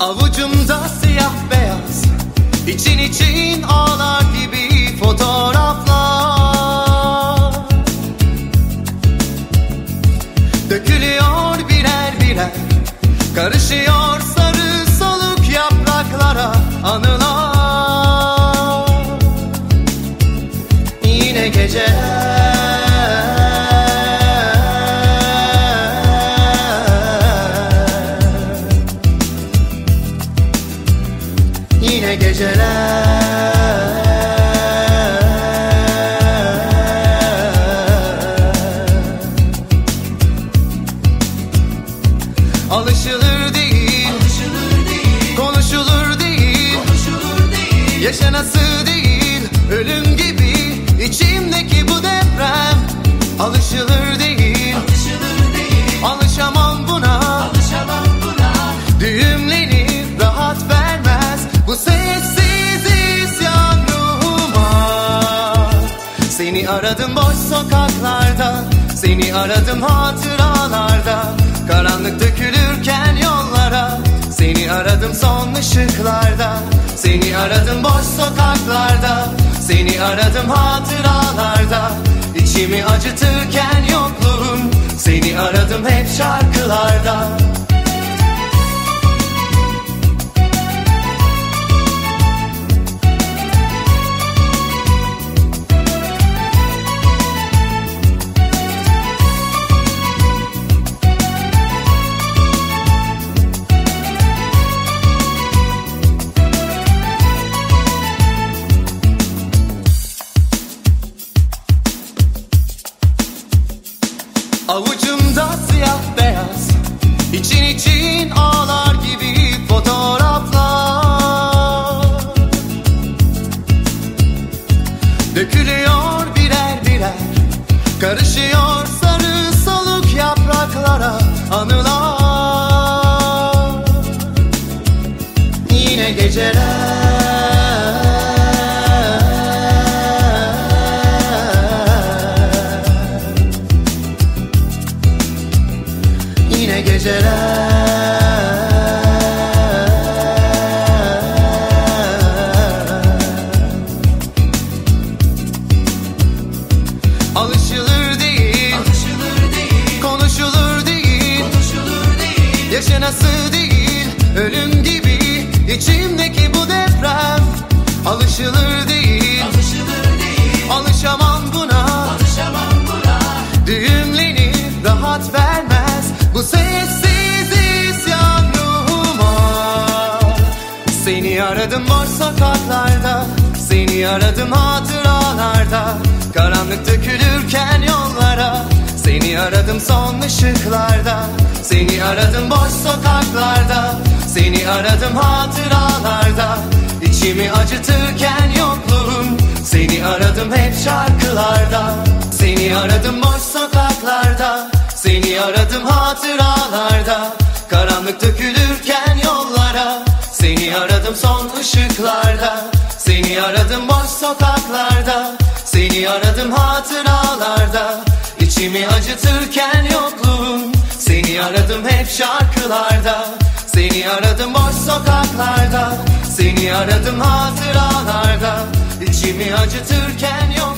Avucumda siyah beyaz için için ağlar gibi fotoğraflar. Geceler. Alışılır değil, konuşulur değil, yaşanası değil, Seni aradım boş sokaklarda. Seni aradım hatıralarda. Karanlık dökülürken yollara. Seni aradım son ışıklarda. Seni aradım boş sokaklarda. Seni aradım hatıralarda. İçimi acıtırken yokluğun Seni aradım hep şarkılarda Avucumda siyah beyaz için için ağlar gibi fotoğraflar. Dökülüyor birer birer Karışıyor sarı soluk yapraklara anılar. Yine geceler Yine geceler. Alışılır değil, konuşulur değil, yaşanası değil, ölüm gibi içimdeki bu deprem. Alışılır değil, Seni aradım boş sokaklarda Seni aradım hatıralarda. Karanlık dökülürken yollara Seni aradım son ışıklarda. Seni aradım boş sokaklarda Seni aradım hatıralarda. İçimi acıtırken yokluğun Seni aradım hep şarkılarda. Seni aradım boş sokaklarda Seni aradım hatıralarda. Karanlık aradım son ışıklarda. Seni aradım boş sokaklarda. Seni aradım hatıralarda. İçimi acıtırken yokluğun Seni aradım hep şarkılarda. Seni aradım boş sokaklarda. Seni aradım hatıralarda. İçimi acıtırken yokluğun